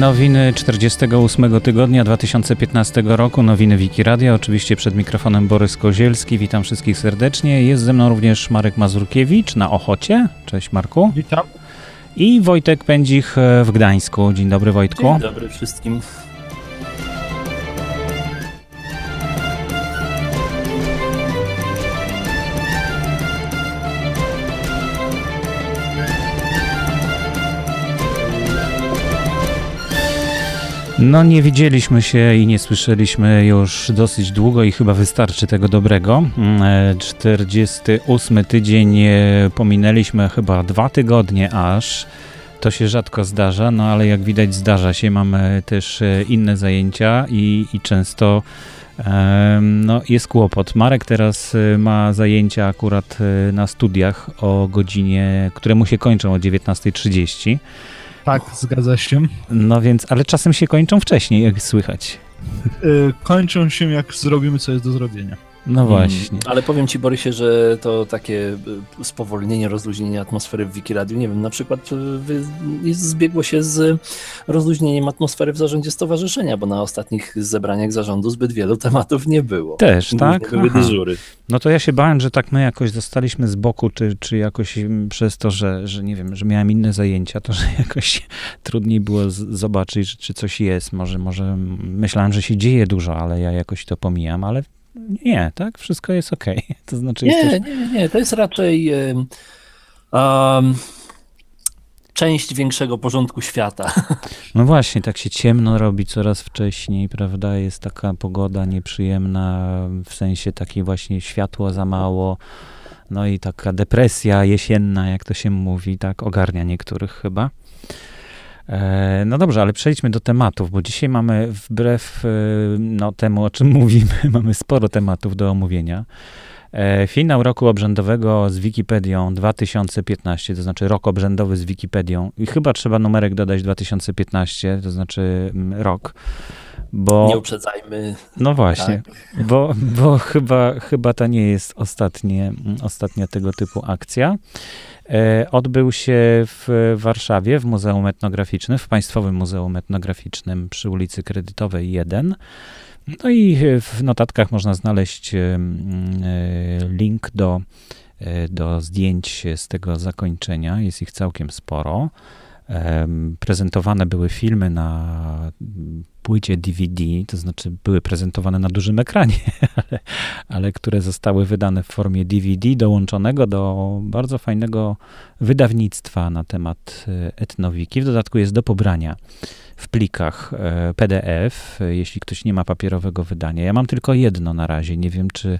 Nowiny 48 tygodnia 2015 roku, nowiny Wiki Radio. Oczywiście przed mikrofonem Borys Kozielski. Witam wszystkich serdecznie. Jest ze mną również Marek Mazurkiewicz na Ochocie. Cześć Marku. Witam. I Wojtek Pędzich e, w Gdańsku. Dzień dobry Wojtku. Dzień dobry wszystkim. No nie widzieliśmy się i nie słyszeliśmy już dosyć długo i chyba wystarczy tego dobrego. 48 mm, tydzień e, pominęliśmy chyba dwa tygodnie aż. To się rzadko zdarza, no ale jak widać zdarza się. Mamy też e, inne zajęcia i, i często no, jest kłopot. Marek teraz e, ma zajęcia akurat na studiach o godzinie, które mu się kończą o 19.30. Tak, zgadza się. No więc, ale czasem się kończą wcześniej, jak słychać. Yy, kończą się, jak zrobimy, co jest do zrobienia. No właśnie. Hmm, ale powiem ci, Borysie, że to takie y, spowolnienie, rozluźnienie atmosfery w Wikiradiu, nie wiem, na przykład y, zbiegło się z rozluźnieniem atmosfery w zarządzie stowarzyszenia, bo na ostatnich zebraniach zarządu zbyt wielu tematów nie było. Też, tak? Były dyżury. No to ja się bałem, że tak my jakoś zostaliśmy z boku, czy, czy jakoś przez to, że, że nie wiem, że miałem inne zajęcia, to że jakoś trudniej było zobaczyć, czy coś jest. Może, może myślałem, że się dzieje dużo, ale ja jakoś to pomijam, ale nie, tak? Wszystko jest ok. To znaczy. Nie, jesteś... nie, nie. To jest raczej um, część większego porządku świata. No właśnie, tak się ciemno robi coraz wcześniej, prawda? Jest taka pogoda nieprzyjemna, w sensie takiej właśnie światło za mało. No i taka depresja jesienna, jak to się mówi, tak ogarnia niektórych chyba. E, no dobrze, ale przejdźmy do tematów, bo dzisiaj mamy wbrew e, no, temu, o czym mówimy, mamy sporo tematów do omówienia. E, finał roku obrzędowego z Wikipedią 2015, to znaczy rok obrzędowy z Wikipedią i chyba trzeba numerek dodać 2015, to znaczy mm, rok. Bo, nie uprzedzajmy. No właśnie, tak. bo, bo chyba, chyba to nie jest ostatnie, mm, ostatnia tego typu akcja. E, odbył się w Warszawie w Muzeum Etnograficznym, w Państwowym Muzeum Etnograficznym przy ulicy Kredytowej 1. No i w notatkach można znaleźć e, link do, e, do zdjęć z tego zakończenia. Jest ich całkiem sporo. Prezentowane były filmy na płycie DVD, to znaczy były prezentowane na dużym ekranie, ale, ale które zostały wydane w formie DVD dołączonego do bardzo fajnego wydawnictwa na temat e, etnowiki. W dodatku jest do pobrania w plikach e, PDF, jeśli ktoś nie ma papierowego wydania. Ja mam tylko jedno na razie. Nie wiem, czy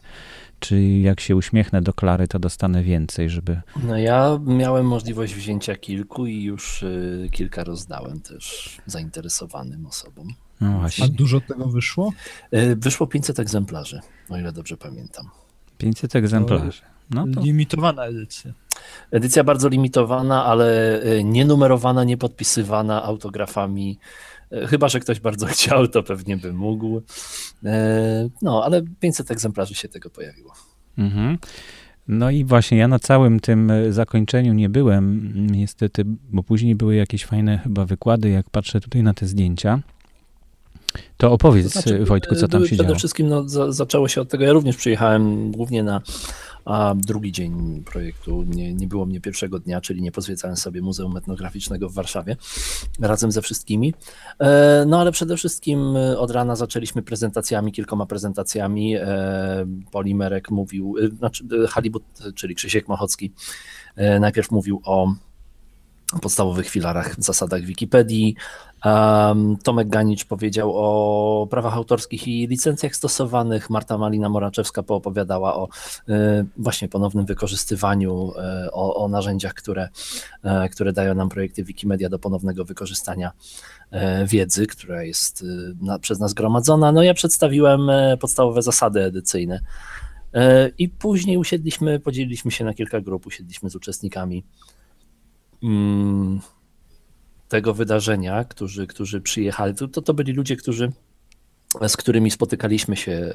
czy jak się uśmiechnę do Klary, to dostanę więcej, żeby... No ja miałem możliwość wzięcia kilku i już y, kilka rozdałem też zainteresowanym osobom. No właśnie. A dużo tego wyszło? Y, wyszło 500 egzemplarzy, o ile dobrze pamiętam. 500 egzemplarzy. No to... Limitowana edycja. Edycja bardzo limitowana, ale y, nienumerowana, niepodpisywana autografami chyba, że ktoś bardzo chciał, to pewnie by mógł. E, no, ale 500 egzemplarzy się tego pojawiło. Mhm. No i właśnie ja na całym tym e, zakończeniu nie byłem, niestety, bo później były jakieś fajne chyba wykłady, jak patrzę tutaj na te zdjęcia. To opowiedz, to znaczy, Wojtku, co tam się Przede działo. wszystkim no, za, zaczęło się od tego, ja również przyjechałem głównie na a drugi dzień projektu. Nie, nie było mnie pierwszego dnia, czyli nie pozwiedzałem sobie Muzeum Etnograficznego w Warszawie razem ze wszystkimi. E, no ale przede wszystkim e, od rana zaczęliśmy prezentacjami, kilkoma prezentacjami. E, Polimerek mówił, znaczy Halibut, czyli Krzysiek Machocki, najpierw mówił o podstawowych filarach, zasadach Wikipedii. Um, Tomek Ganicz powiedział o prawach autorskich i licencjach stosowanych. Marta Malina-Moraczewska poopowiadała o y, właśnie ponownym wykorzystywaniu, y, o, o, narzędziach, które, y, które dają nam projekty Wikimedia do ponownego wykorzystania wiedzy, która jest na, przez nas gromadzona. No ja przedstawiłem podstawowe zasady edycyjne. I później usiedliśmy, podzieliliśmy się na kilka grup, usiedliśmy z uczestnikami Mm, tego wydarzenia, którzy, którzy przyjechali, to, to byli ludzie, którzy z którymi spotykaliśmy się e,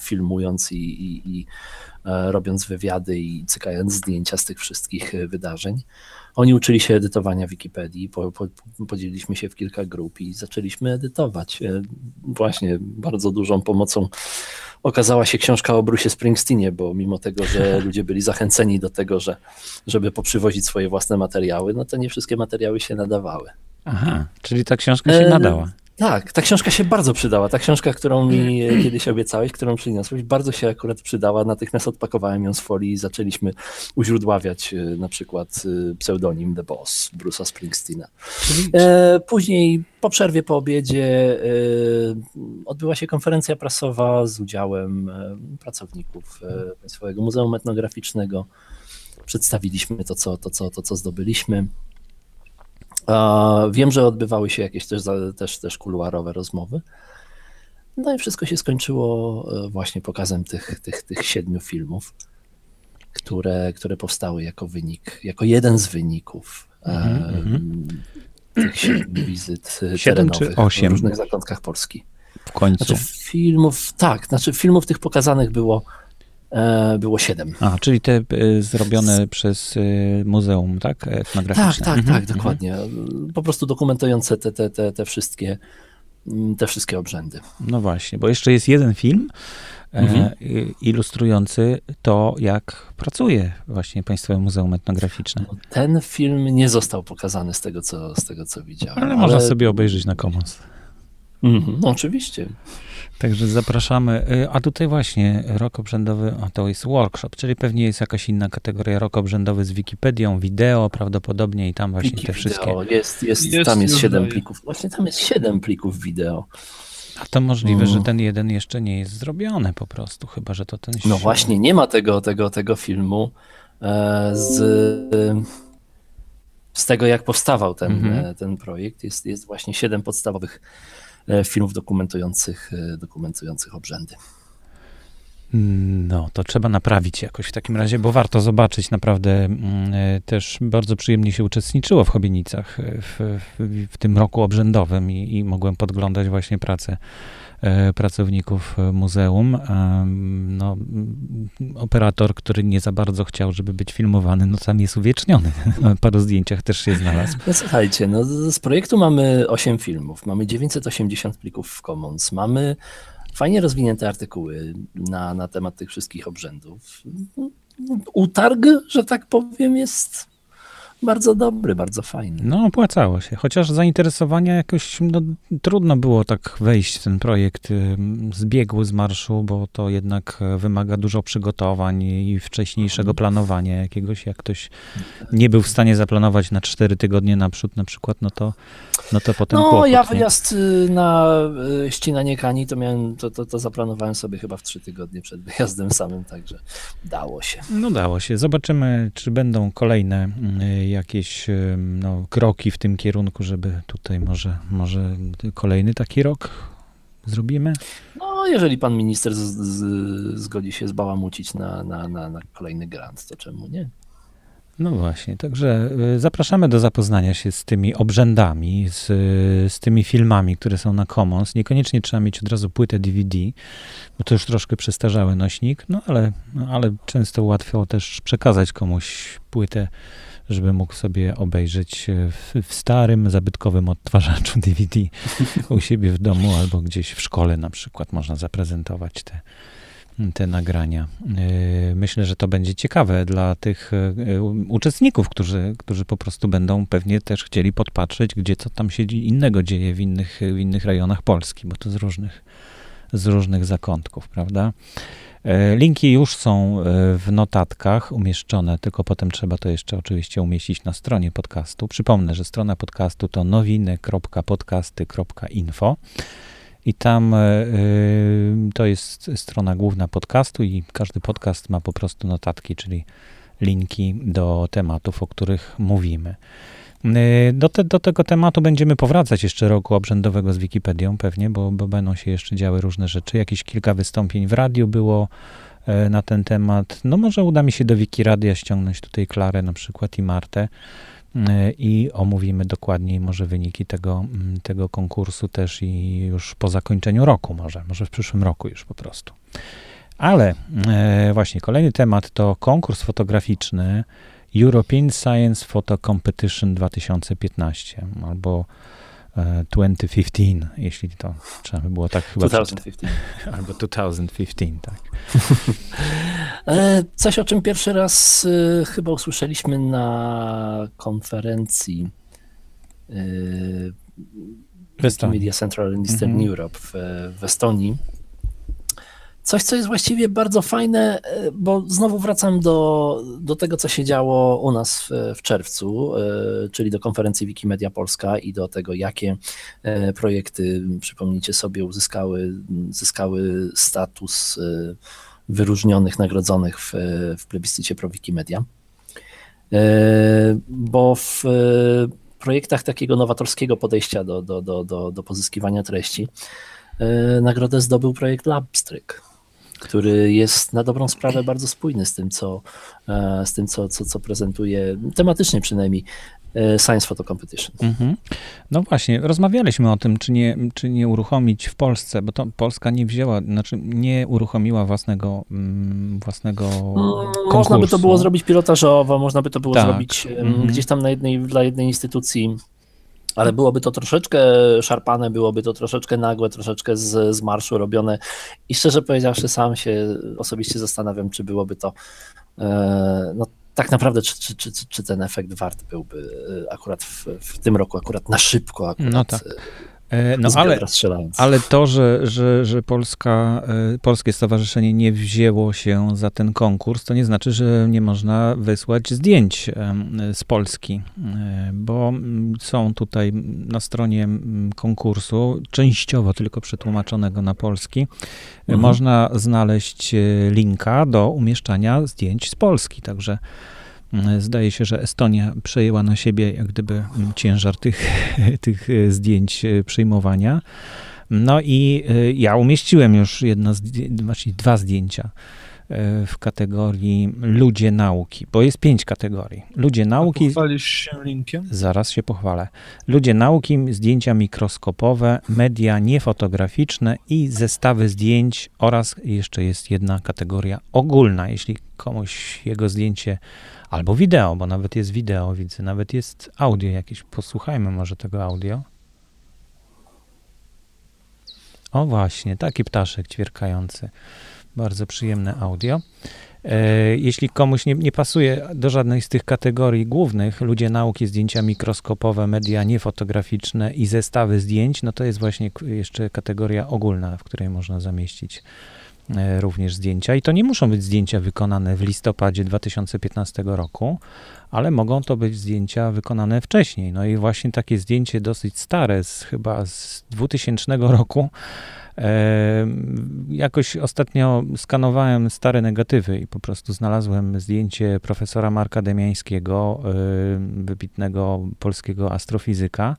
filmując i, i, i e, robiąc wywiady i cykając zdjęcia z tych wszystkich e, wydarzeń. Oni uczyli się edytowania Wikipedii, po, po, podzieliliśmy się w kilka grup i zaczęliśmy edytować. Właśnie bardzo dużą pomocą okazała się książka o Bruce Springsteenie, bo mimo tego, że ludzie byli zachęceni do tego, że, żeby poprzywozić swoje własne materiały, no to nie wszystkie materiały się nadawały. Aha, czyli ta książka się nadała. Tak, ta książka się bardzo przydała. Ta książka, którą mi kiedyś obiecałeś, którą przyniosłeś, bardzo się akurat przydała. Natychmiast odpakowałem ją z folii i zaczęliśmy uźródławiać e, na przykład e, pseudonim The Boss Bruce'a Springsteena. E, później po przerwie, po obiedzie odbyła się konferencja prasowa z udziałem pracowników Państwowego Muzeum Etnograficznego. Przedstawiliśmy to, co, to, co, to, co zdobyliśmy. Wiem, że odbywały się jakieś też, też, też kuluarowe rozmowy. No i wszystko się skończyło e, właśnie pokazem tych, tych, tych siedmiu filmów, które, które powstały jako wynik, jako jeden z wyników mm-hmm. tych siedmiu wizyt e, Siedem czy osiem? w różnych zakątkach Polski. W końcu. Znaczy filmów, tak, znaczy filmów tych pokazanych było było siedem. A, czyli te y, zrobione Z... przez y, muzeum, tak? Etnograficzne. Tak, tak, mhm, tak, dokładnie. Po prostu dokumentujące te, te, te, te wszystkie mm, te wszystkie obrzędy. No właśnie, bo jeszcze jest jeden film e, mhm. ilustrujący to, jak pracuje właśnie Państwowe Muzeum Etnograficzne. No, ten film nie został pokazany z tego, co, z tego, co widziałem. Ale, ale... można sobie obejrzeć na Commons. Mhm, no, oczywiście. Także zapraszamy. Y, a tutaj właśnie rok obrzędowy, a to jest workshop, czyli pewnie jest jakaś inna kategoria rok obrzędowy z Wikipedią, wideo prawdopodobnie i tam właśnie Wiki te wszystkie. Jest, jest, jest, tam jest siedem plików. Właśnie tam jest siedem plików wideo. A to możliwe, że ten jeden jeszcze nie jest zrobiony po prostu, chyba że to ten. No właśnie, nie ma tego, tego, tego filmu e, z, z tego, jak powstawał ten, mhm. E, ten projekt. Jest, jest właśnie siedem podstawowych filmów dokumentujących, e, dokumentujących obrzędy. No, to trzeba naprawić jakoś w takim razie, bo warto zobaczyć. Naprawdę mm, e, też bardzo przyjemnie się uczestniczyło w Chobienicach w, w, w tym roku obrzędowym i, i mogłem podglądać właśnie pracę E, pracowników e, muzeum. No, operator, który nie za bardzo chciał, żeby być filmowany, no tam jest uwieczniony. Na paru zdjęciach też się znalazł. No słuchajcie, no z projektu mamy 8 filmów, mamy 980 plików w Commons, mamy fajnie rozwinięte artykuły na, na temat tych wszystkich obrzędów. Utarg, że tak powiem, jest bardzo dobry, bardzo fajny. No, opłacało się. Chociaż zainteresowania jakoś no, trudno było tak wejść w ten projekt. Zbiegł z marszu, bo to jednak wymaga dużo przygotowań i wcześniejszego planowania jakiegoś. Jak ktoś nie był w stanie zaplanować na cztery tygodnie naprzód na przykład, no to, no to potem No, kłopot, ja wyjazd nie? na y, ścinanie kani to miałem, to, to, to zaplanowałem sobie chyba w trzy tygodnie przed wyjazdem samym, także dało się. No dało się. Zobaczymy, czy będą kolejne y, jakieś no, kroki w tym kierunku, żeby tutaj może, może kolejny taki rok zrobimy? No, jeżeli pan minister z, z, zgodzi się zbałamucić na, na, na, na kolejny grant, to czemu nie? No właśnie, także y, zapraszamy do zapoznania się z tymi obrzędami, z, z tymi filmami, które są na Commons. Niekoniecznie trzeba mieć od razu płytę DVD, bo to już troszkę przestarzały nośnik, no ale, no ale często łatwo też przekazać komuś płytę żeby mógł sobie obejrzeć w, w starym, zabytkowym odtwarzaczu DVD u siebie w domu albo gdzieś w szkole na przykład można zaprezentować te, te nagrania. E, myślę, że to będzie ciekawe dla tych e, uczestników, którzy, którzy po prostu będą pewnie też chcieli podpatrzeć, gdzie co tam się innego dzieje w innych, w innych rejonach Polski, bo to z różnych, z różnych zakątków, prawda? E, linki już są e, w notatkach umieszczone, tylko potem trzeba to jeszcze oczywiście umieścić na stronie podcastu. Przypomnę, że strona podcastu to nowiny.podcasty.info i tam e, to jest strona główna podcastu i każdy podcast ma po prostu notatki, czyli linki do tematów, o których mówimy. Y, do, te, do, tego tematu będziemy powracać jeszcze roku obrzędowego z Wikipedią pewnie, bo, bo będą się jeszcze działy różne rzeczy. Jakieś kilka wystąpień w radiu było e, na ten temat. No może uda mi się do Wikiradia ściągnąć tutaj Klarę na przykład i Martę. i omówimy dokładniej może wyniki tego, mm, tego konkursu też i już po zakończeniu roku może, może w przyszłym roku już po prostu. Ale e, właśnie kolejny temat to konkurs fotograficzny European Science Photo Competition 2015 albo 2015, e, jeśli to trzeba by było tak chyba. 2015. Albo 2015, tak. E, coś, o czym pierwszy raz y, chyba usłyszeliśmy na konferencji Media Central and Eastern mm -hmm. Europe w, w Estonii Coś, co jest właściwie bardzo fajne, e, bo znowu wracam do, do tego, co się działo u nas w, w czerwcu, e, czyli do konferencji Wikimedia Polska i do tego, jakie e, projekty, przypomnijcie sobie, uzyskały zyskały status wyróżnionych, nagrodzonych w, w plebiscycie pro Wikimedia. Bo w projektach takiego nowatorskiego podejścia do, do, do, do, do pozyskiwania treści nagrodę zdobył projekt Labstryk który jest na dobrą sprawę bardzo spójny z tym, co, e, z tym, co, co, co prezentuje, tematycznie przynajmniej, e, Science Photo Competition. Mhm. No właśnie, rozmawialiśmy o tym, czy nie, czy nie uruchomić w Polsce, bo to Polska nie wzięła, znaczy nie uruchomiła własnego, mm, własnego konkursu. Można by to było zrobić pilotażowo, można by to było tak. zrobić mhm. gdzieś tam na jednej, dla jednej instytucji ale byłoby to troszeczkę szarpane, byłoby to troszeczkę nagłe, troszeczkę z, z marszu robione i szczerze powiedziawszy sam się osobiście zastanawiam, czy byłoby to e, no, tak naprawdę, czy, czy, czy, czy ten efekt wart byłby e, akurat w, w tym roku, akurat na szybko, akurat no tak. E, no ale, ale to, że, że, że Polska, e, Polskie Stowarzyszenie nie wzięło się za ten konkurs, to nie znaczy, że nie można wysłać zdjęć z Polski, e, bo są tutaj na stronie konkursu, częściowo tylko przetłumaczonego na polski, mhm. można znaleźć linka do umieszczania zdjęć z Polski, także zdaje się, że Estonia przejęła na siebie jak gdyby ciężar tych, tych e, zdjęć e, przyjmowania. No i ja umieściłem już jedno, właśnie dwa zdjęcia w kategorii ludzie nauki, bo jest pięć kategorii. Ludzie nauki. Pochwalisz się linkiem? Zaraz się pochwalę. Ludzie nauki, zdjęcia mikroskopowe, media niefotograficzne i zestawy zdjęć oraz jeszcze jest jedna kategoria ogólna. Jeśli komuś jego zdjęcie Albo wideo, bo nawet jest wideo, widzę, nawet jest audio jakieś. Posłuchajmy może tego audio. O właśnie, taki ptaszek ćwierkający. Bardzo przyjemne audio. E, jeśli komuś nie, nie, pasuje do żadnej z tych kategorii głównych, ludzie nauki, zdjęcia mikroskopowe, media niefotograficzne i zestawy zdjęć, no to jest właśnie jeszcze kategoria ogólna, w której można zamieścić również zdjęcia. I to nie muszą być zdjęcia wykonane w listopadzie 2015 roku, ale mogą to być zdjęcia wykonane wcześniej. No i właśnie takie zdjęcie dosyć stare, z, chyba z 2000 roku. E, jakoś ostatnio skanowałem stare negatywy i po prostu znalazłem zdjęcie profesora Marka Demiańskiego, e, wybitnego polskiego astrofizyka.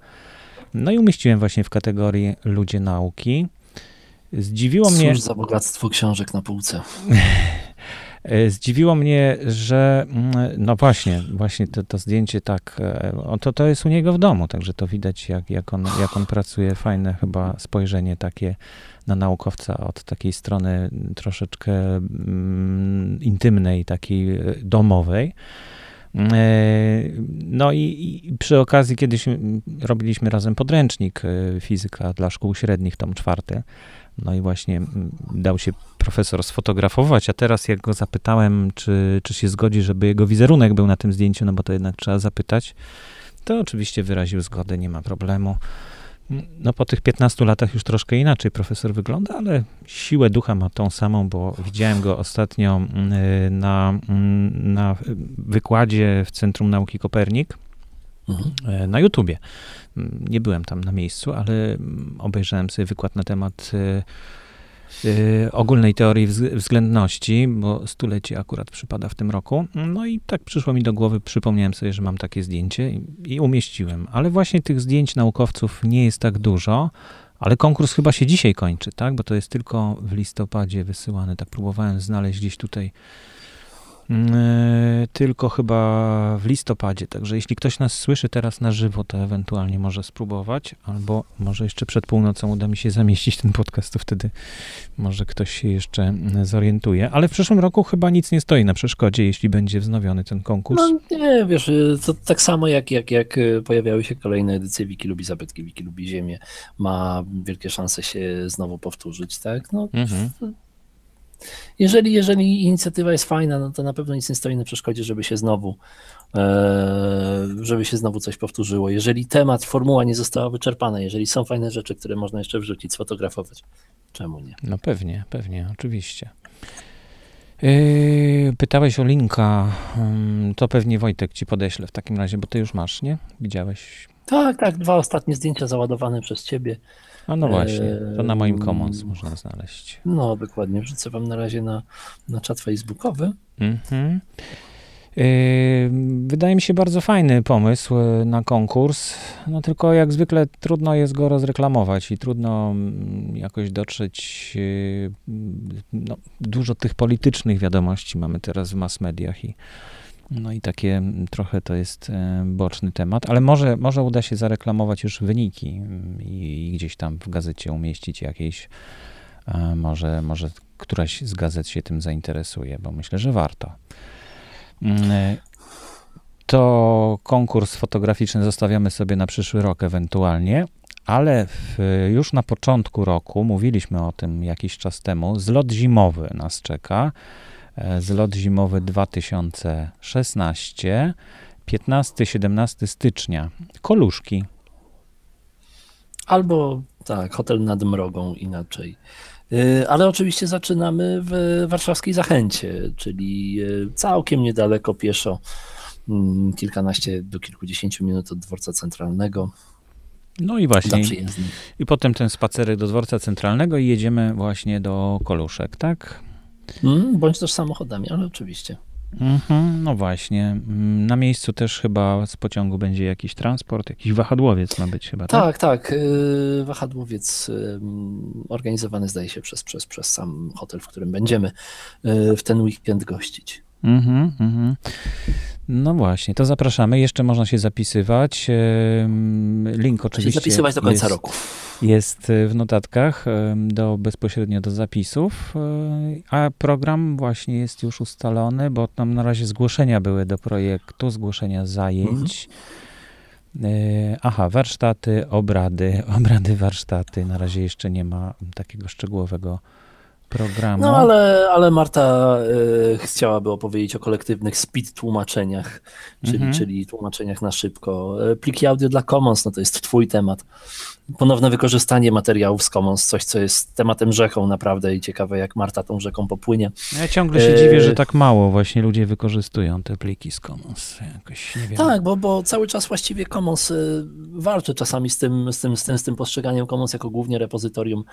No i umieściłem właśnie w kategorii ludzie nauki. Zdziwiło Cóż mnie. za bogactwo książek na półce. Zdziwiło mnie, że mm, no właśnie, właśnie to, to zdjęcie tak, e, to, to jest u niego w domu, także to widać, jak, jak, on, jak on pracuje. Fajne chyba spojrzenie takie na naukowca od takiej strony troszeczkę mm, intymnej, takiej e, domowej. E, no i, i, przy okazji kiedyś robiliśmy razem podręcznik fizyka dla szkół średnich, tom czwarty. No i właśnie mm, dał się profesor sfotografować, a teraz jak go zapytałem, czy, czy się zgodzi, żeby jego wizerunek był na tym zdjęciu, no bo to jednak trzeba zapytać, to oczywiście wyraził zgodę, nie ma problemu. No po tych 15 latach już troszkę inaczej profesor wygląda, ale siłę ducha ma tą samą, bo widziałem go ostatnio mm, na, mm, na wykładzie w Centrum Nauki Kopernik mhm. E, na YouTubie. Nie byłem tam na miejscu, ale obejrzałem sobie wykład na temat e, e, ogólnej teorii względności, bo stulecie akurat przypada w tym roku. No i tak przyszło mi do głowy, przypomniałem sobie, że mam takie zdjęcie i, i umieściłem. Ale właśnie tych zdjęć naukowców nie jest tak dużo, ale konkurs chyba się dzisiaj kończy, tak? Bo to jest tylko w listopadzie wysyłany. Tak próbowałem znaleźć gdzieś tutaj tylko chyba w listopadzie. Także jeśli ktoś nas słyszy teraz na żywo, to ewentualnie może spróbować, albo może jeszcze przed północą uda mi się zamieścić ten podcast, to wtedy może ktoś się jeszcze zorientuje. Ale w przyszłym roku chyba nic nie stoi na przeszkodzie, jeśli będzie wznowiony ten konkurs. No nie, wiesz, to tak samo jak, jak, jak pojawiały się kolejne edycje Wiki lubi zabytki, Wiki lubi ziemię, ma wielkie szanse się znowu powtórzyć, tak? No, mhm. Jeżeli, jeżeli inicjatywa jest fajna, no to na pewno nic nie stoi na przeszkodzie, żeby się znowu e, żeby się znowu coś powtórzyło. Jeżeli temat, formuła nie została wyczerpana, jeżeli są fajne rzeczy, które można jeszcze wrzucić, sfotografować, czemu nie? No pewnie, pewnie, oczywiście. Yy, pytałeś o linka, mm, to pewnie Wojtek ci podeślę w takim razie, bo ty już masz, nie? Widziałeś? Tak, tak, dwa ostatnie zdjęcia załadowane przez ciebie. A no właśnie, to na moim Commons można znaleźć. No, dokładnie. Wrzucę wam na razie na, na czat facebookowy. Mhm. Wydaje mi się bardzo fajny pomysł yy, na konkurs, no tylko jak zwykle trudno jest go rozreklamować i trudno mm, jakoś dotrzeć. Yy, no, dużo tych politycznych wiadomości mamy teraz w mass mediach i no i takie mm, trochę to jest e, boczny temat, ale może, może uda się zareklamować już wyniki mm, i, i gdzieś tam w gazecie umieścić jakieś, e, może, może któraś z gazet się tym zainteresuje, bo myślę, że warto. Mm, e, to konkurs fotograficzny zostawiamy sobie na przyszły rok ewentualnie, ale w, już na początku roku, mówiliśmy o tym jakiś czas temu, zlot zimowy nas czeka. E, zlot zimowy 2016, 15-17 stycznia. Koluszki. Albo tak, hotel nad Mrogą inaczej. E, ale oczywiście zaczynamy w warszawskiej Zachęcie, czyli e, całkiem niedaleko pieszo, mm, kilkanaście do kilkudziesięciu minut od dworca centralnego. No i właśnie. I potem ten spacerek do dworca centralnego i jedziemy właśnie do Koluszek, tak? Mm, bądź też samochodami, ale oczywiście. Mhm, no właśnie. Mm, na miejscu też chyba z pociągu będzie jakiś transport, jakiś wahadłowiec ma być chyba, tak? Tak, tak. Y, wahadłowiec y, organizowany zdaje się przez, przez, przez sam hotel, w którym będziemy y, w ten weekend gościć. Mhm, mhm. No właśnie, to zapraszamy. Jeszcze można się zapisywać. Link oczywiście. Zapisywać do końca jest, roku. Jest w notatkach do, bezpośrednio do zapisów, e, a program właśnie jest już ustalony, bo tam na razie zgłoszenia były do projektu, zgłoszenia zajęć. Mhm. E, aha, warsztaty, obrady, obrady, warsztaty. Na razie jeszcze nie ma takiego szczegółowego programu. No ale, ale Marta y, chciałaby opowiedzieć o kolektywnych speed tłumaczeniach, czyli, mhm. czyli tłumaczeniach na szybko. E, pliki audio dla Commons, no to jest twój temat ponowne wykorzystanie materiałów z Commons, coś, co jest tematem rzeką naprawdę i ciekawe, jak Marta tą rzeką popłynie. Ja ciągle się dziwię, że tak mało właśnie ludzie wykorzystują te pliki z Commons. Jakoś nie wiem. Tak, bo, bo cały czas właściwie Commons y, walczy czasami z tym, z, tym, z, tym, z tym postrzeganiem Commons jako głównie repozytorium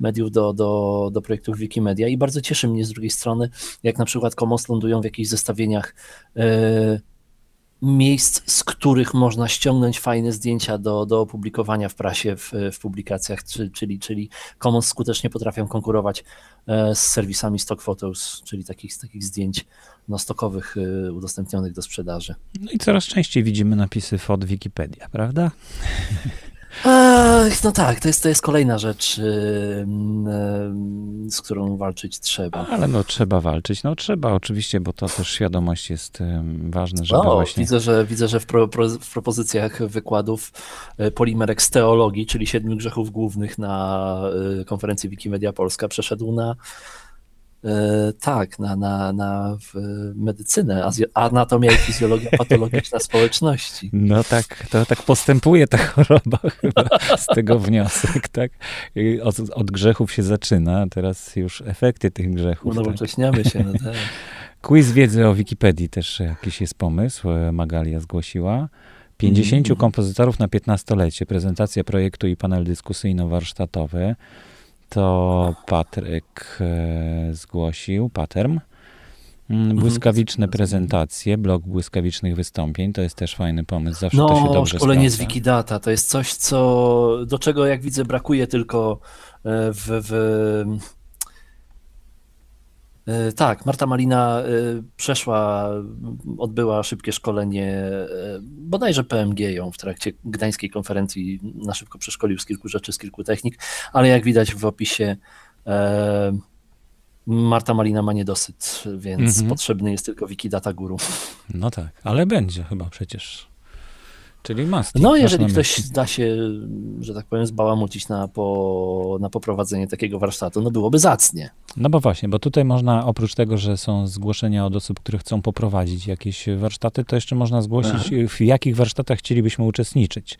mediów do, do, do projektów Wikimedia i bardzo cieszy mnie z drugiej strony, jak na przykład Commons lądują w jakichś zestawieniach yy, miejsc, z których można ściągnąć fajne zdjęcia do, do opublikowania w prasie, w, w publikacjach, czyli, czyli Commons skutecznie potrafią konkurować e, z serwisami Stock Photos, czyli takich, takich zdjęć no, stokowych e, udostępnionych do sprzedaży. No i coraz częściej widzimy napisy fot Wikipedia, prawda? no tak, to jest, to jest kolejna rzecz, z którą walczyć trzeba. Ale no trzeba walczyć, no trzeba oczywiście, bo to też świadomość jest ważna, żeby właśnie... Widzę, że, widzę, że w, pro, w propozycjach wykładów Polimerek z teologii, czyli siedmiu grzechów głównych na konferencji Wikimedia Polska przeszedł na tak, na, na, na medycynę, anatomia i fizjologia patologiczna społeczności. No tak, to tak postępuje ta choroba chyba z tego wniosek, tak? Od, od grzechów się zaczyna, a teraz już efekty tych grzechów. Unowocześniamy tak. się, no tak. Quiz wiedzy o Wikipedii też jakiś jest pomysł, e, Magalia zgłosiła. 50 mm. kompozytorów na 15-lecie, prezentacja projektu i panel dyskusyjno-warsztatowy to Patryk e, zgłosił, Paterm. Mm, mhm. Błyskawiczne prezentacje, blok błyskawicznych wystąpień, to jest też fajny pomysł, zawsze no, to się dobrze szkolenie z Wikidata, to jest coś, co, do czego jak widzę brakuje tylko e, w, w tak, Marta Malina e, przeszła, odbyła szybkie szkolenie, e, bodajże PMG ją w trakcie gdańskiej konferencji na szybko przeszkolił z kilku rzeczy, z kilku technik, ale jak widać w opisie Marta Malina ma niedosyt, więc mhm. potrzebny jest tylko Wikidata Guru. No tak, ale będzie chyba przecież. Czyli must. No, jeżeli ktoś da się, że tak powiem, zbałamucić na, po, na poprowadzenie takiego warsztatu, no byłoby zacnie. No bo właśnie, bo tutaj można, oprócz tego, że są zgłoszenia od osób, które chcą poprowadzić jakieś warsztaty, to jeszcze można zgłosić, Aha. w jakich warsztatach chcielibyśmy uczestniczyć.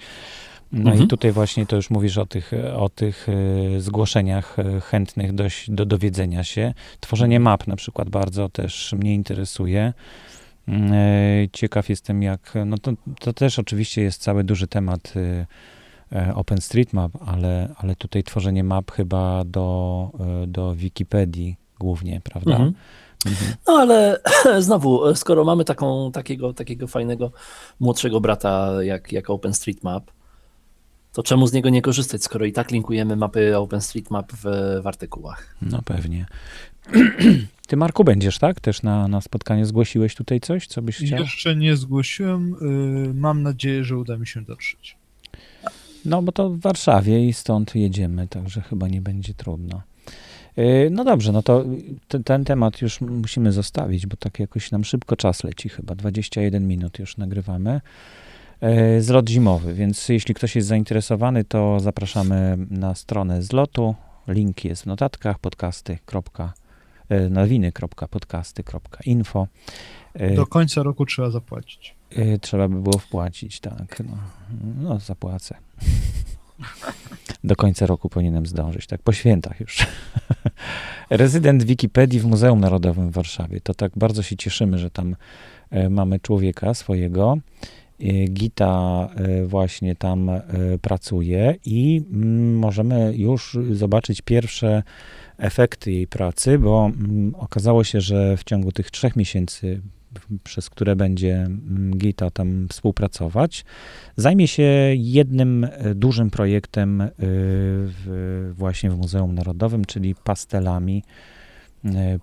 No mhm. i tutaj właśnie to już mówisz o tych, o tych e, zgłoszeniach e, chętnych do, do dowiedzenia się. Tworzenie map na przykład bardzo też mnie interesuje. Mm, e, ciekaw jestem jak, no to, to też oczywiście jest cały duży temat OpenStreetMap, ale, ale tutaj tworzenie map chyba do, do Wikipedii głównie, prawda? Mhm. Mhm. No ale znowu, skoro mamy taką, takiego, takiego fajnego młodszego brata jak, jak OpenStreetMap, to czemu z niego nie korzystać, skoro i tak linkujemy mapy OpenStreetMap w, w artykułach? No pewnie. Ty, Marku, będziesz, tak? Też na, na spotkanie zgłosiłeś tutaj coś, co byś chciał? Jeszcze nie zgłosiłem. Y, mam nadzieję, że uda mi się dotrzeć. No, bo to w Warszawie i stąd jedziemy, także chyba nie będzie trudno. Y, no dobrze, no to ten, ten temat już musimy zostawić, bo tak jakoś nam szybko czas leci, chyba 21 minut już nagrywamy. E, zlot zimowy, więc jeśli ktoś jest zainteresowany, to zapraszamy na stronę zlotu. Link jest w notatkach podcasty. Nowiny.podcasty.info. E, Do końca roku trzeba zapłacić. Trzeba by było wpłacić, tak. No, no zapłacę. Do końca roku powinienem zdążyć, tak po świętach już. Rezydent Wikipedii w Muzeum Narodowym w Warszawie. To tak bardzo się cieszymy, że tam mamy człowieka swojego. Y, Gita y, właśnie tam pracuje i mm, możemy już zobaczyć pierwsze efekty jej pracy, bo mm, okazało się, że w ciągu tych trzech miesięcy, przez które będzie mm, Gita tam współpracować, zajmie się jednym dużym projektem w, właśnie w Muzeum Narodowym, czyli pastelami.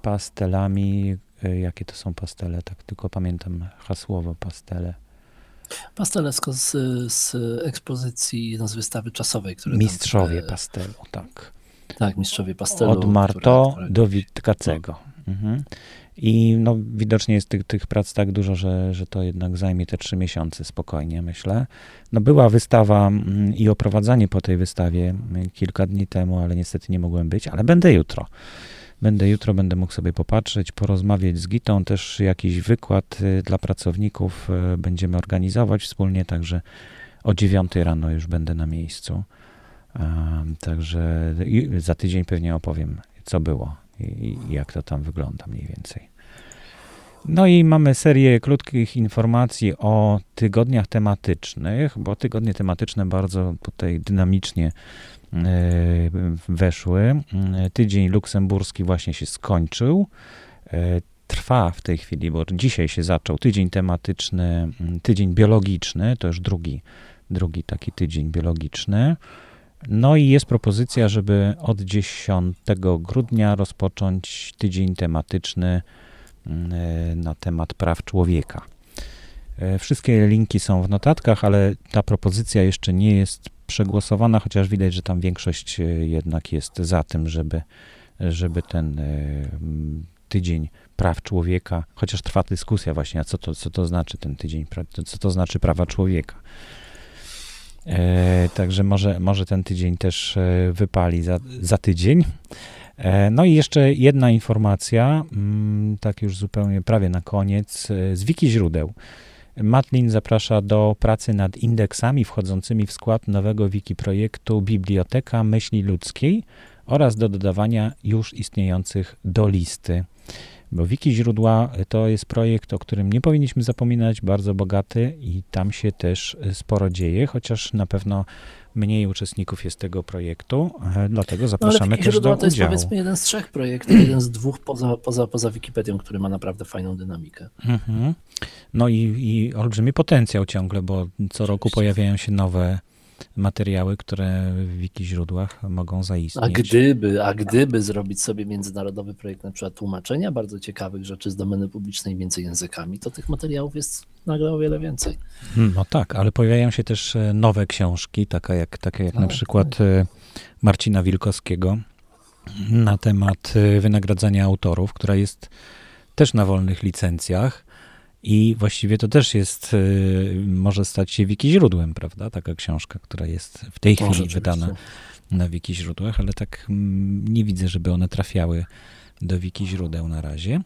Pastelami, jakie to są pastele, tak tylko pamiętam hasłowo pastele Pastelesko z, z ekspozycji no, z wystawy czasowej. Które Mistrzowie tam, pastelu, tak. Tak, mistrzowie pastelu. Od Marto które, do Witkacego. Mhm. I no, widocznie jest tych, tych prac tak dużo, że, że to jednak zajmie te trzy miesiące spokojnie, myślę. No, była wystawa mm, i oprowadzanie po tej wystawie mm, kilka dni temu, ale niestety nie mogłem być, ale będę jutro. Będę jutro, będę mógł sobie popatrzeć, porozmawiać z Gitą, też jakiś wykład y, dla pracowników y, będziemy organizować wspólnie, także o 9 rano już będę na miejscu. Także za tydzień pewnie opowiem, co było i jak to tam wygląda mniej więcej. No i mamy serię krótkich informacji o tygodniach tematycznych, bo tygodnie tematyczne bardzo tutaj dynamicznie E, weszły. Tydzień luksemburski właśnie się skończył. E, trwa w tej chwili, bo dzisiaj się zaczął tydzień tematyczny, tydzień biologiczny, to już drugi, drugi taki tydzień biologiczny. No i jest propozycja, żeby od 10 grudnia rozpocząć tydzień tematyczny e, na temat praw człowieka. Wszystkie linki są w notatkach, ale ta propozycja jeszcze nie jest przegłosowana, chociaż widać, że tam większość e, jednak jest za tym, żeby, żeby ten e, tydzień praw człowieka, chociaż trwa dyskusja właśnie, a co to, co to znaczy ten tydzień, co to znaczy prawa człowieka. E, także może, może ten tydzień też e, wypali za, za tydzień. E, no i jeszcze jedna informacja, mm, tak już zupełnie prawie na koniec, z wiki źródeł. Matlin zaprasza do pracy nad indeksami wchodzącymi w skład nowego wiki projektu Biblioteka Myśli Ludzkiej oraz do dodawania już istniejących do listy. Bo wiki źródła to jest projekt, o którym nie powinniśmy zapominać, bardzo bogaty i tam się też sporo dzieje, chociaż na pewno mniej uczestników jest tego projektu, e, dlatego zapraszamy no, też do to jest udziału. powiedzmy jeden z trzech projektów, jeden z dwóch poza, poza, poza Wikipedią, który ma naprawdę fajną dynamikę. Mhm. No i, i olbrzymi potencjał ciągle, bo co roku pojawiają się nowe, materiały, które w wiki źródłach mogą zaistnieć. A gdyby, a gdyby zrobić sobie międzynarodowy projekt na przykład tłumaczenia bardzo ciekawych rzeczy z domeny publicznej między językami, to tych materiałów jest nagle o wiele więcej. Hmm, no tak, ale pojawiają się też e, nowe książki, taka jak, takie jak na Tak, przykład e, Marcina Wilkowskiego na temat e, wynagradzania autorów, która jest też na wolnych licencjach. I właściwie to też jest, y, może stać się wiki źródłem, prawda? Taka książka, która jest w tej chwili wydana na wiki źródłach, ale tak mm, nie widzę, żeby one trafiały do wiki źródeł na razie.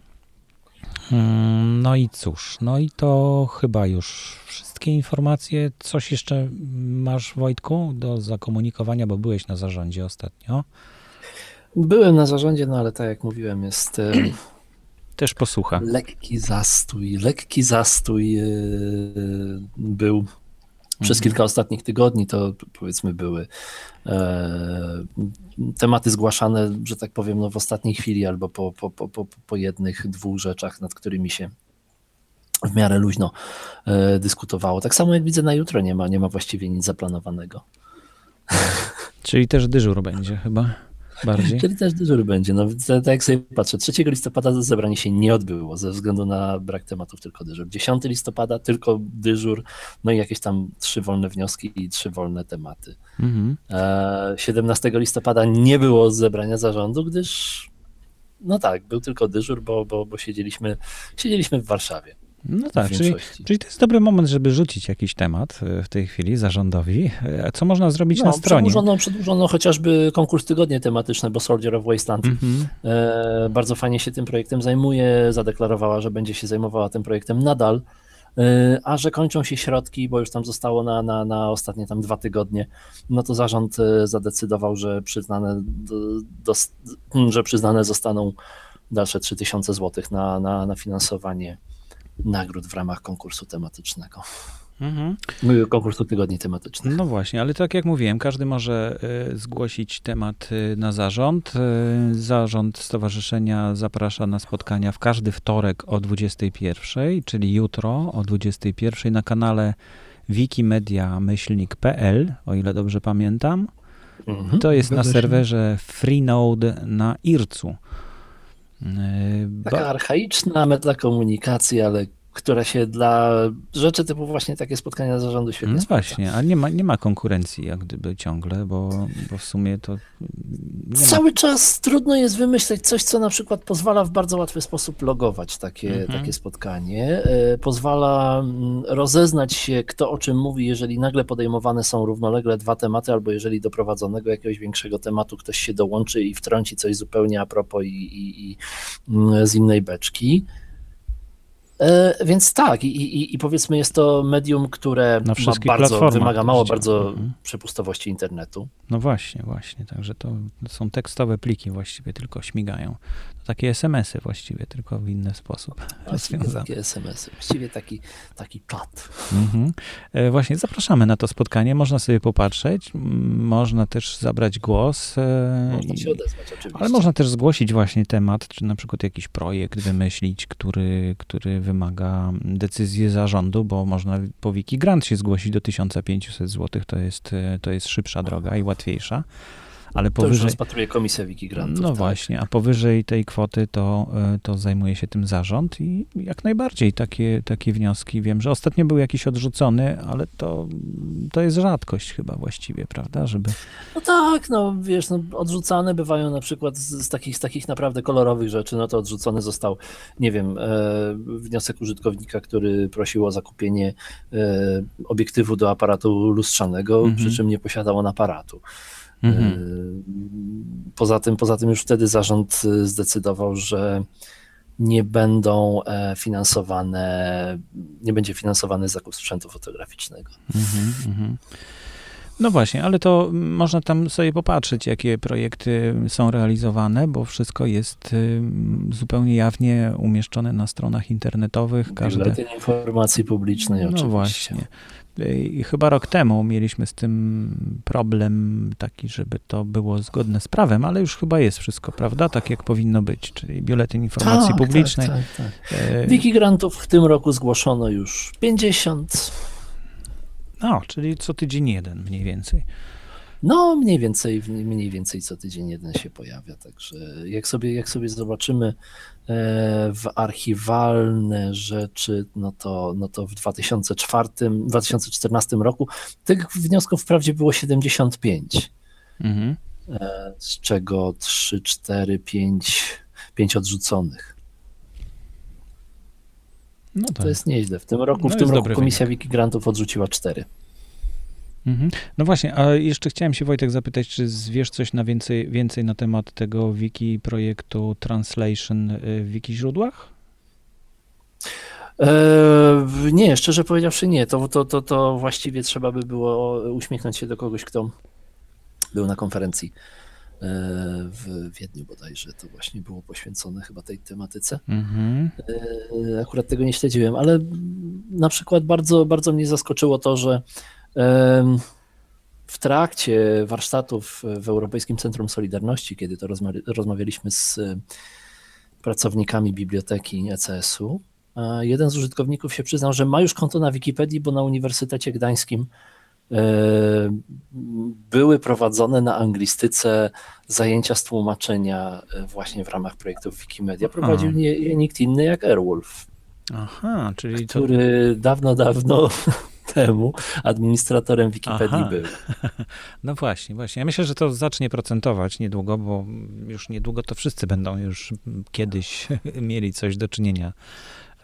Mm, No i cóż, no i to chyba już wszystkie informacje. Coś jeszcze masz, Wojtku, do zakomunikowania, bo byłeś na zarządzie ostatnio. Byłem na zarządzie, no ale tak jak mówiłem, jest Też posłucha. lekki zastój, lekki zastój e, był przez kilka ostatnich tygodni. To powiedzmy były e, tematy zgłaszane, że tak powiem, no w ostatniej chwili albo po, po, po, po, po jednych, dwóch rzeczach, nad którymi się w miarę luźno e, dyskutowało. Tak samo jak widzę na jutro nie ma, nie ma właściwie nic zaplanowanego. Czyli też dyżur będzie chyba bardziej. Czyli też dyżur będzie. No, tak jak sobie patrzę, 3 listopada zebranie się nie odbyło ze względu na brak tematów, tylko dyżur. 10 listopada tylko dyżur, no i jakieś tam trzy wolne wnioski i trzy wolne tematy. Mhm. E, 17 listopada nie było zebrania zarządu, gdyż no tak, był tylko dyżur, bo, bo, bo siedzieliśmy, siedzieliśmy w Warszawie. No tak, czyli, czyli to jest dobry moment, żeby rzucić jakiś temat e, w tej chwili zarządowi. E, Co można zrobić na No, stronie? przedłużono, przedłużono chociażby konkurs tygodnie tematyczne, bo Soldier of Wasteland Mhm. E, bardzo fajnie się tym projektem zajmuje, zadeklarowała, że będzie się zajmowała tym projektem nadal, E, a że kończą się środki, bo już tam zostało na, na, na ostatnie tam dwa tygodnie, no to zarząd e, zadecydował, że przyznane, do, do, że przyznane zostaną dalsze 3000 zł na, na, na finansowanie nagród w ramach konkursu tematycznego. Mhm. Konkursu tygodni tematycznych. No właśnie, ale tak jak mówiłem, każdy może e, zgłosić temat e, na zarząd. E, Zarząd stowarzyszenia zaprasza na spotkania w każdy wtorek o 21, czyli jutro o 21 na kanale wikimedia-myślnik.pl, o ile dobrze pamiętam. Mhm. To jest na serwerze Freenode na IRCU. Ba- Taka archaiczna metakomunikacja, ale która się dla rzeczy typu właśnie takie spotkania zarządu świetnie No właśnie, ale nie ma, nie ma konkurencji jak gdyby ciągle, bo, bo w sumie to nie ma Cały czas trudno jest wymyśleć coś, co na przykład pozwala w bardzo łatwy sposób logować takie, Mhm. takie spotkanie. E, Pozwala mm, rozeznać się, kto o czym mówi, jeżeli nagle podejmowane są równolegle dwa tematy, albo jeżeli do prowadzonego jakiegoś większego tematu ktoś się dołączy i wtrąci coś zupełnie a propos i, i, i mm, z innej beczki. E, Więc tak, i, i, i powiedzmy, jest to medium, które Na ma bardzo, wymaga mało bardzo Mhm. przepustowości internetu. No właśnie, właśnie. Także to są tekstowe pliki właściwie, tylko śmigają. Takie SMS-y właściwie, tylko w inny sposób rozwiązane. takie SMS-y, właściwie taki, taki czat. Mhm. E, Właśnie zapraszamy na to spotkanie. Można sobie popatrzeć, można też zabrać głos. e, Można się odezwać oczywiście. Ale można też zgłosić właśnie temat, czy na przykład jakiś projekt wymyślić, który, który wymaga decyzji zarządu, bo można po Wiki Grant się zgłosić do 1500 zł, to jest, e, to jest szybsza droga i łatwiejsza. Ale To już powyżej, rozpatruje Komisja Wikigrantów. no tak. właśnie, a powyżej tej kwoty to, e, to zajmuje się tym zarząd i jak najbardziej takie, takie wnioski. Wiem, że ostatnio był jakiś odrzucony, ale to, to jest rzadkość chyba właściwie, prawda, żeby... No tak, no wiesz, no, odrzucane bywają na przykład z, z, takich, z takich naprawdę kolorowych rzeczy, no to odrzucony został, nie wiem, e, wniosek użytkownika, który prosił o zakupienie e, obiektywu do aparatu lustrzanego, Mhm. przy czym nie posiadał on aparatu. Mhm. E, Poza tym, poza tym już wtedy zarząd e, zdecydował, że nie będą e, finansowane, nie będzie finansowany zakup sprzętu fotograficznego. Mhm, mhm. No właśnie, ale to można tam sobie popatrzeć, jakie projekty są realizowane, bo wszystko jest y, zupełnie jawnie umieszczone na stronach internetowych. Każde, Biuletyn informacji publicznej no oczywiście. właśnie. I chyba rok temu mieliśmy z tym problem taki, żeby to było zgodne z prawem, ale już chyba jest wszystko, prawda? Tak jak powinno być, czyli biuletyn informacji Tak, publicznej. Tak, tak, tak. e, Wikigrantów w tym roku zgłoszono już 50. No, czyli co tydzień jeden mniej więcej. No, mniej więcej, mniej więcej co tydzień jeden się pojawia. Także jak sobie, jak sobie zobaczymy e, w archiwalne rzeczy, no to, no to w 2004, 2014 roku tych wniosków wprawdzie było 75, mhm. E, z czego 3, 4, 5, 5 odrzuconych. No tak. To jest nieźle. W tym roku, no w tym roku Komisja wynik. Wikigrantów odrzuciła 4. Mhm. No właśnie, a jeszcze chciałem się Wojtek zapytać, czy wiesz coś na więcej, więcej na temat tego wiki projektu Translation y, w wiki źródłach? E, nie, szczerze powiedziawszy nie. To, to, to, to właściwie trzeba by było uśmiechnąć się do kogoś, kto był na konferencji e, w Wiedniu bodajże. To właśnie było poświęcone chyba tej tematyce. Mhm. E, akurat tego nie śledziłem, ale na przykład bardzo, bardzo mnie zaskoczyło to, że w trakcie warsztatów w Europejskim Centrum Solidarności, kiedy to rozmawialiśmy z pracownikami biblioteki ECS-u, jeden z użytkowników się przyznał, że ma już konto na Wikipedii, bo na Uniwersytecie Gdańskim e, były prowadzone na anglistyce zajęcia z tłumaczenia e, właśnie w ramach projektów Wikimedia. Prowadził je nikt inny jak Airwolf. Aha, czyli który to... dawno, dawno temu administratorem Wikipedii Aha. był. No właśnie, właśnie. Ja myślę, że to zacznie procentować niedługo, bo już niedługo to wszyscy będą już kiedyś mieli coś do czynienia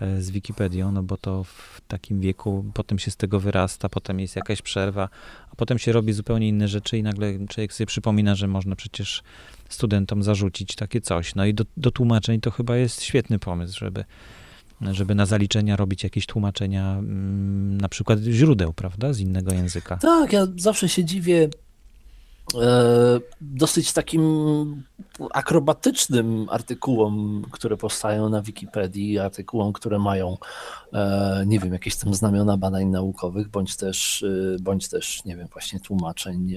e, z Wikipedią, no bo to w takim wieku potem się z tego wyrasta, potem jest jakaś przerwa, a potem się robi zupełnie inne rzeczy i nagle człowiek sobie przypomina, że można przecież studentom zarzucić takie coś. No i do, do tłumaczeń to chyba jest świetny pomysł, żeby żeby na zaliczenia robić jakieś tłumaczenia, mm, na przykład źródeł, prawda, z innego języka. Tak, ja zawsze się dziwię e, dosyć takim akrobatycznym artykułom, które powstają na Wikipedii, artykułom, które mają, e, nie wiem, jakieś tam znamiona badań naukowych, bądź też, e, bądź też, nie wiem, właśnie tłumaczeń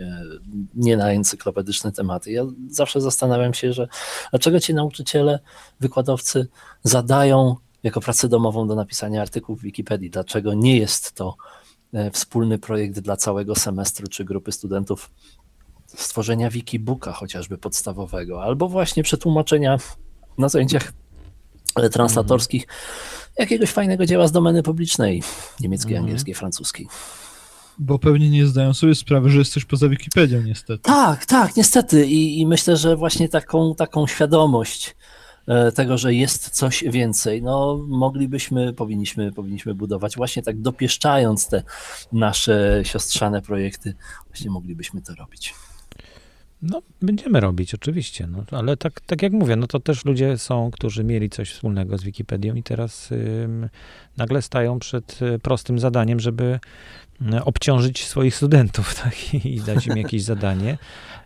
nie na encyklopedyczne tematy. Ja zawsze zastanawiam się, że dlaczego ci nauczyciele, wykładowcy zadają jako pracę domową do napisania artykułów w Wikipedii. Dlaczego nie jest to e, wspólny projekt dla całego semestru czy grupy studentów stworzenia wikibooka chociażby podstawowego, albo właśnie przetłumaczenia na zajęciach translatorskich mhm. jakiegoś fajnego dzieła z domeny publicznej, niemieckiej, mhm. angielskiej, francuskiej. Bo pewnie nie zdają sobie sprawy, że jesteś poza Wikipedią, niestety. Tak, tak, niestety. I, i myślę, że właśnie taką, taką świadomość tego, że jest coś więcej. No, moglibyśmy, powinniśmy, powinniśmy budować właśnie tak dopieszczając te nasze siostrzane projekty, właśnie moglibyśmy to robić. No, będziemy robić, oczywiście, no, ale tak, tak jak mówię, no to też ludzie są, którzy mieli coś wspólnego z Wikipedią i teraz nagle stają przed y, prostym zadaniem, żeby obciążyć swoich studentów tak, i dać im jakieś zadanie.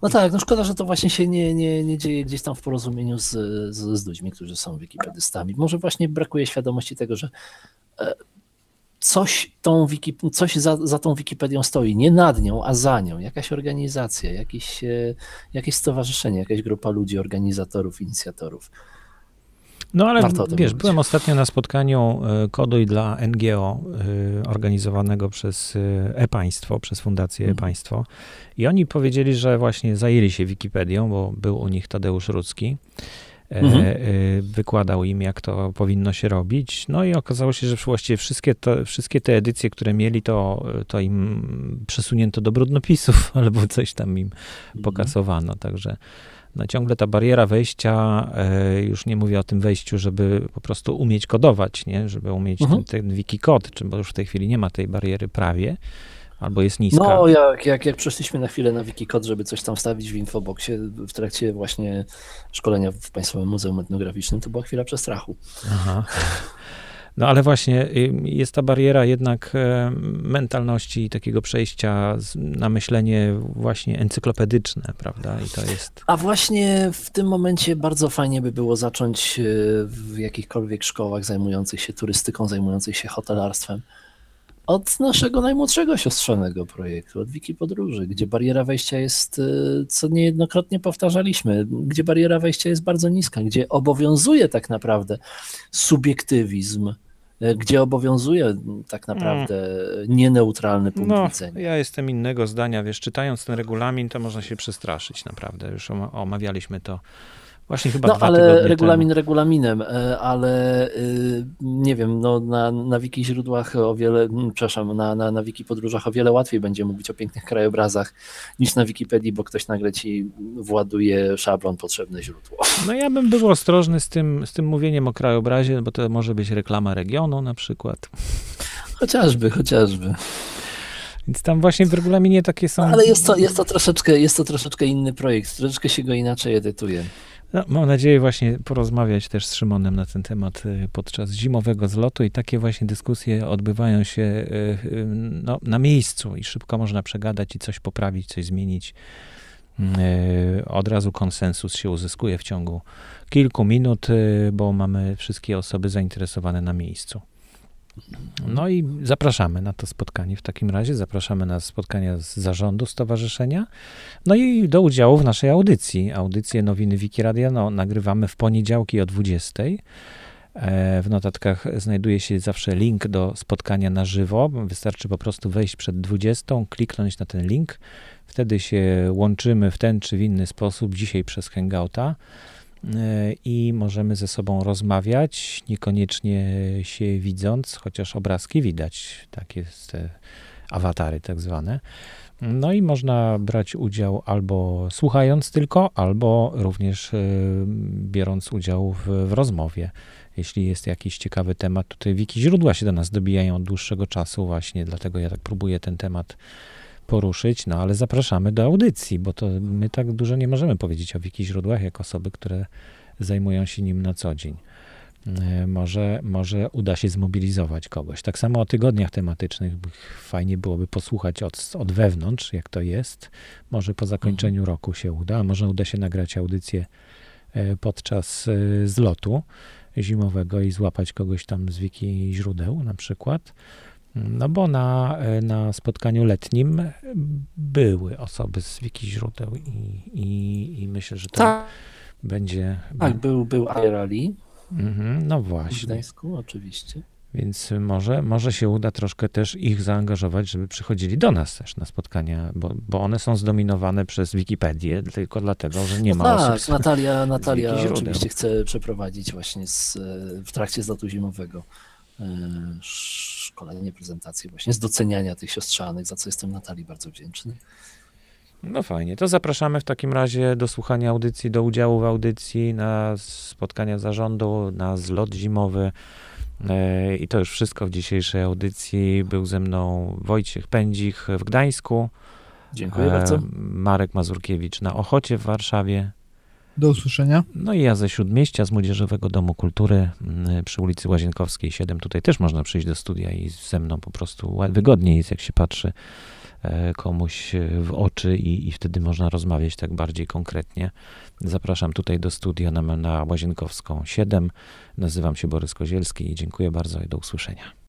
No tak, no szkoda, że to właśnie się nie, nie, nie dzieje gdzieś tam w porozumieniu z, z, z ludźmi, którzy są wikipedystami. Może właśnie brakuje świadomości tego, że e, coś, tą Wiki, coś za, za tą Wikipedią stoi, nie nad nią, a za nią, jakaś organizacja, jakieś, e, jakieś stowarzyszenie, jakaś grupa ludzi, organizatorów, inicjatorów. No ale wiesz, byłem ostatnio na spotkaniu e, Koduj dla NGO e, organizowanego przez e, e-państwo, przez Fundację mhm. e-państwo i oni powiedzieli, że właśnie zajęli się Wikipedią, bo był u nich Tadeusz Rudzki. Mhm. Wykładał im, jak to powinno się robić. No i okazało się, że właściwie wszystkie, to, wszystkie te edycje, które mieli, to, to im przesunięto do brudnopisów albo coś tam im mhm. pokasowano. Także no ciągle ta bariera wejścia, e, już nie mówię o tym wejściu, żeby po prostu umieć kodować, nie? żeby umieć mhm. ten, ten wiki kod, czy, bo już w tej chwili nie ma tej bariery prawie, albo jest niska. No, jak, jak, jak przeszliśmy na chwilę na Wikicode, żeby coś tam wstawić w infoboxie w trakcie właśnie szkolenia w Państwowym Muzeum Etnograficznym, to była chwila przestrachu. Aha. No ale właśnie jest ta bariera jednak e, mentalności i takiego przejścia na myślenie właśnie encyklopedyczne, prawda? I to jest... A właśnie w tym momencie bardzo fajnie by było zacząć e, w jakichkolwiek szkołach zajmujących się turystyką, zajmujących się hotelarstwem od naszego najmłodszego siostrzanego projektu, od Wiki Podróży, gdzie bariera wejścia jest, e, co niejednokrotnie powtarzaliśmy, gdzie bariera wejścia jest bardzo niska, gdzie obowiązuje tak naprawdę subiektywizm gdzie obowiązuje tak naprawdę nieneutralny punkt No, widzenia. ja jestem innego zdania, wiesz, czytając ten regulamin, to można się przestraszyć, naprawdę. Już oma- omawialiśmy to właśnie chyba No, dwa ale regulamin temu. regulaminem, e, ale y, nie wiem, no, na, na wiki źródłach o wiele, mm, przepraszam, na, na, na wiki podróżach o wiele łatwiej będzie mówić o pięknych krajobrazach niż na Wikipedii, bo ktoś nagle ci właduje szablon potrzebne źródło. No ja bym był ostrożny z tym, z tym mówieniem o krajobrazie, bo to może być reklama regionu na przykład. Chociażby, chociażby. Więc tam właśnie w regulaminie takie są... Ale jest to, jest to, troszeczkę, jest to troszeczkę inny projekt, troszeczkę się go inaczej edytuje. No, mam nadzieję właśnie porozmawiać też z Szymonem na ten temat y, podczas zimowego zlotu i takie właśnie dyskusje odbywają się y, y, no, na miejscu i szybko można przegadać i coś poprawić, coś zmienić. Od razu konsensus się uzyskuje w ciągu kilku minut, bo mamy wszystkie osoby zainteresowane na miejscu. No i zapraszamy na to spotkanie w takim razie. Zapraszamy na spotkania z zarządu stowarzyszenia. No i do udziału w naszej audycji. Audycję Nowiny Wiki Radia no, nagrywamy w poniedziałki o 20. E, W notatkach znajduje się zawsze link do spotkania na żywo. Wystarczy po prostu wejść przed 20, kliknąć na ten link. Wtedy się łączymy w ten czy w inny sposób, dzisiaj przez Hangouta i możemy ze sobą rozmawiać, niekoniecznie się widząc, chociaż obrazki widać, takie te awatary tak zwane. No i można brać udział albo słuchając tylko, albo również e, biorąc udział w, w rozmowie. Jeśli jest jakiś ciekawy temat, tutaj wiki źródła się do nas dobijają od dłuższego czasu właśnie, dlatego ja tak próbuję ten temat poruszyć, no ale zapraszamy do audycji, bo to my tak dużo nie możemy powiedzieć o wiki źródłach, jak osoby, które zajmują się nim na co dzień. E, Może, może uda się zmobilizować kogoś. Tak samo o tygodniach tematycznych fajnie byłoby posłuchać od, od wewnątrz, jak to jest. Może po zakończeniu roku się uda, a może uda się nagrać audycję e, podczas e, zlotu zimowego i złapać kogoś tam z wiki źródeł na przykład. No bo na, na spotkaniu letnim były osoby z wiki źródeł i, i, i myślę, że to Tak, będzie... tak był, był Rally Mhm, no w właśnie. Gdańsku, oczywiście. Więc może, może się uda troszkę też ich zaangażować, żeby przychodzili do nas też na spotkania, bo, bo one są zdominowane przez Wikipedię, tylko dlatego, że nie ma tak, osób. z- Natalia, Natalia oczywiście chce przeprowadzić właśnie z, w trakcie zlotu zimowego szkolenie, prezentację właśnie z doceniania tych siostrzanych, za co jestem Natalii bardzo wdzięczny. No fajnie, to zapraszamy w takim razie do słuchania audycji, do udziału w audycji, na spotkania zarządu, na zlot zimowy. E, I to już wszystko w dzisiejszej audycji. Był ze mną Wojciech Pędzik w Gdańsku, Dziękuję e, bardzo. Marek Mazurkiewicz na Ochocie w Warszawie, Do usłyszenia. No i ja ze Śródmieścia, z Młodzieżowego Domu Kultury przy ulicy Łazienkowskiej 7. Tutaj też można przyjść do studia i ze mną po prostu wygodniej jest, jak się patrzy e, komuś w oczy i, i wtedy można rozmawiać tak bardziej konkretnie. Zapraszam tutaj do studia na, na Łazienkowską 7. Nazywam się Borys Kozielski i dziękuję bardzo i do usłyszenia.